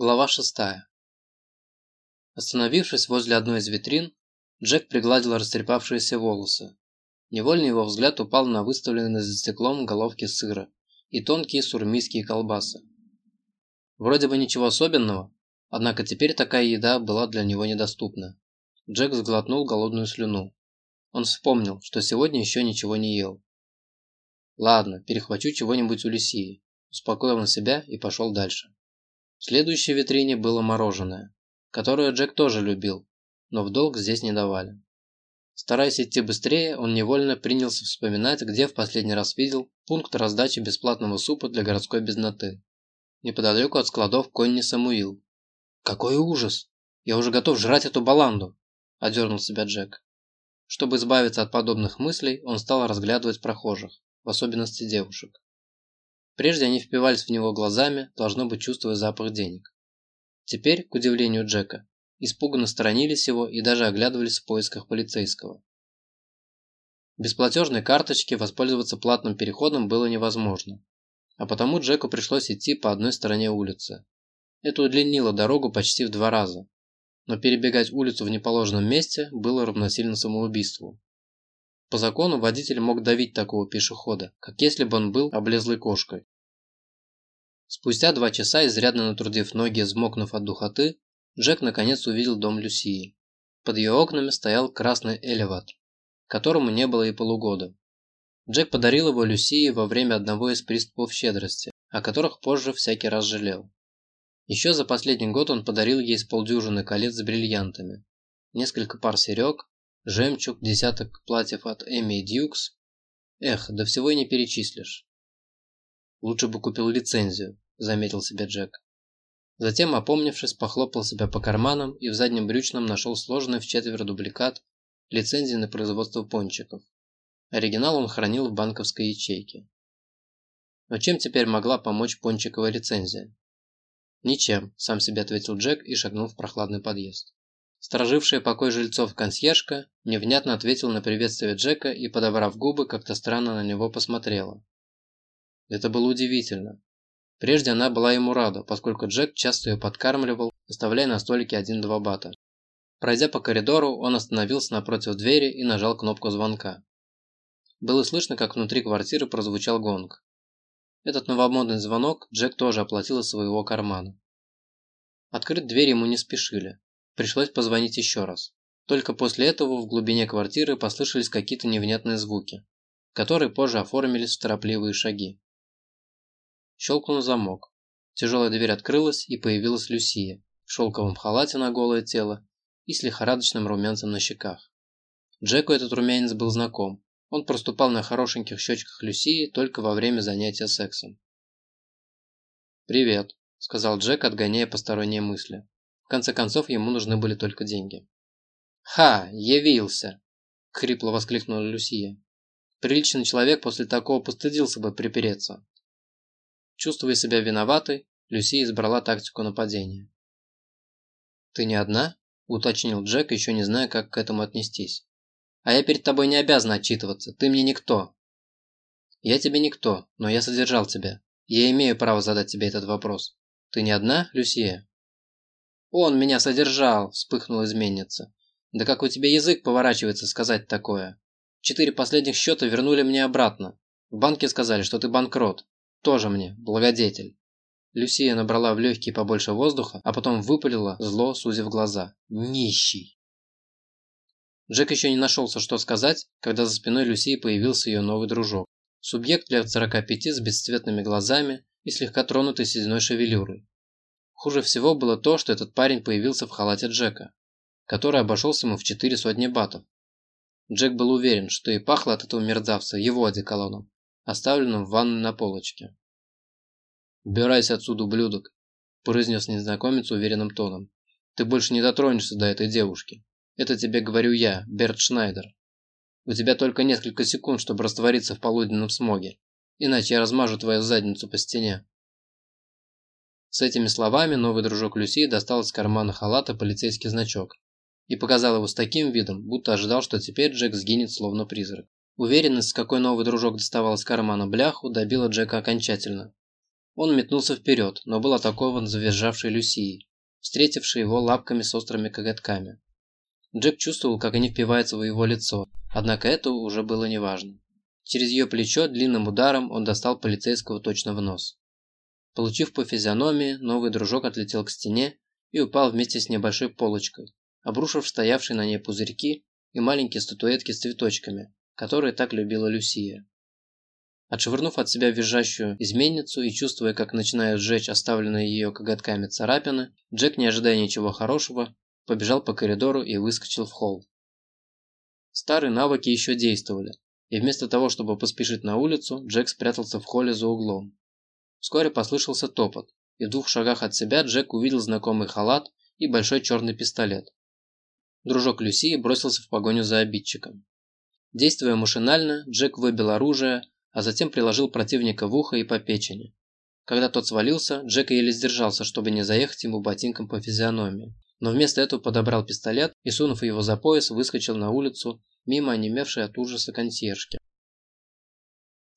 Глава 6. Остановившись возле одной из витрин, Джек пригладил растрепавшиеся волосы. Невольно его взгляд упал на выставленные за стеклом головки сыра и тонкие сурмийские колбасы. Вроде бы ничего особенного, однако теперь такая еда была для него недоступна. Джек сглотнул голодную слюну. Он вспомнил, что сегодня еще ничего не ел. «Ладно, перехвачу чего-нибудь у Люсии», успокоил он себя и пошел дальше. В следующей витрине было мороженое, которое Джек тоже любил, но в долг здесь не давали. Стараясь идти быстрее, он невольно принялся вспоминать, где в последний раз видел пункт раздачи бесплатного супа для городской бедноты. Неподалеку от складов Конни Самуил. «Какой ужас! Я уже готов жрать эту баланду!» – одернул себя Джек. Чтобы избавиться от подобных мыслей, он стал разглядывать прохожих, в особенности девушек. Прежде они впивались в него глазами, должно быть чувствуя запах денег. Теперь, к удивлению Джека, испуганно сторонились его и даже оглядывались в поисках полицейского. Без платежной карточки воспользоваться платным переходом было невозможно, а потому Джеку пришлось идти по одной стороне улицы. Это удлинило дорогу почти в два раза, но перебегать улицу в неположенном месте было равносильно самоубийству. По закону водитель мог давить такого пешехода, как если бы он был облезлой кошкой. Спустя два часа, изрядно натрудив ноги, взмокнув от духоты, Джек наконец увидел дом Люсии. Под ее окнами стоял красный элеватор, которому не было и полугода. Джек подарил его Люсии во время одного из приступов щедрости, о которых позже всякий раз жалел. Еще за последний год он подарил ей с полдюжины колец с бриллиантами, несколько пар серег, жемчуг, десяток платьев от Эми Дьюкс. Эх, да всего и не перечислишь. Лучше бы купил лицензию, заметил себе Джек. Затем, опомнившись, похлопал себя по карманам и в заднем брючном нашел сложенный в четверо дубликат лицензии на производство пончиков. Оригинал он хранил в банковской ячейке. Но чем теперь могла помочь пончиковая лицензия? Ничем, сам себе ответил Джек и шагнул в прохладный подъезд. Сторожившая покой жильцов консьержка невнятно ответила на приветствие Джека и, подобрав губы, как-то странно на него посмотрела. Это было удивительно. Прежде она была ему рада, поскольку Джек часто ее подкармливал, оставляя на столике один-два бата. Пройдя по коридору, он остановился напротив двери и нажал кнопку звонка. Было слышно, как внутри квартиры прозвучал гонг. Этот новомодный звонок Джек тоже оплатил из своего кармана. Открыть дверь ему не спешили. Пришлось позвонить еще раз. Только после этого в глубине квартиры послышались какие-то невнятные звуки, которые позже оформились в торопливые шаги. Щелкнул замок. Тяжелая дверь открылась, и появилась Люсия в шелковом халате на голое тело и с лихорадочным румянцем на щеках. Джеку этот румянец был знаком. Он проступал на хорошеньких щечках Люсии только во время занятия сексом. «Привет», – сказал Джек, отгоняя посторонние мысли. В конце концов, ему нужны были только деньги. «Ха! Явился!» – хрипло воскликнула Люсия. Приличный человек после такого постыдился бы припереться. Чувствуя себя виноватой, Люсия избрала тактику нападения. «Ты не одна?» – уточнил Джек, еще не зная, как к этому отнестись. «А я перед тобой не обязан отчитываться, ты мне никто». «Я тебе никто, но я содержал тебя. Я имею право задать тебе этот вопрос. Ты не одна, Люсия?» «Он меня содержал!» – вспыхнула изменница. «Да как у тебя язык поворачивается сказать такое? Четыре последних счета вернули мне обратно. В банке сказали, что ты банкрот. Тоже мне, благодетель». Люсия набрала в легкие побольше воздуха, а потом выпалила, зло сузив глаза. «Нищий!» Джек еще не нашелся, что сказать, когда за спиной Люсии появился ее новый дружок. Субъект лет 45 с бесцветными глазами и слегка тронутой сединой шевелюрой. Хуже всего было то, что этот парень появился в халате Джека, который обошелся ему в четыре сотни батов. Джек был уверен, что и пахло от этого мерзавца его одеколоном, оставленным в ванной на полочке. «Убирайся отсюда, ублюдок», – произнес незнакомец уверенным тоном. «Ты больше не дотронешься до этой девушки. Это тебе говорю я, Берт Шнайдер. У тебя только несколько секунд, чтобы раствориться в полуденном смоге, иначе я размажу твою задницу по стене». С этими словами новый дружок Люси достал из кармана халата полицейский значок и показал его с таким видом, будто ожидал, что теперь Джек сгинет словно призрак. Уверенность, с какой новый дружок доставал из кармана бляху, добила Джека окончательно. Он метнулся вперед, но был атакован завизжавшей Люсией, встретившей его лапками с острыми коготками. Джек чувствовал, как они впиваются в его лицо, однако это уже было неважно. Через ее плечо длинным ударом он достал полицейского точно в нос. Получив по физиономии, новый дружок отлетел к стене и упал вместе с небольшой полочкой, обрушив стоявшие на ней пузырьки и маленькие статуэтки с цветочками, которые так любила Люсия. Отшвырнув от себя визжащую изменницу и чувствуя, как начинают сжечь оставленные ее коготками царапины, Джек, не ожидая ничего хорошего, побежал по коридору и выскочил в холл. Старые навыки еще действовали, и вместо того, чтобы поспешить на улицу, Джек спрятался в холле за углом. Вскоре послышался топот, и в двух шагах от себя Джек увидел знакомый халат и большой черный пистолет. Дружок Люси бросился в погоню за обидчиком. Действуя машинально, Джек выбил оружие, а затем приложил противника в ухо и по печени. Когда тот свалился, Джек еле сдержался, чтобы не заехать ему ботинком по физиономии. Но вместо этого подобрал пистолет и, сунув его за пояс, выскочил на улицу, мимо онемевшей от ужаса консьержки.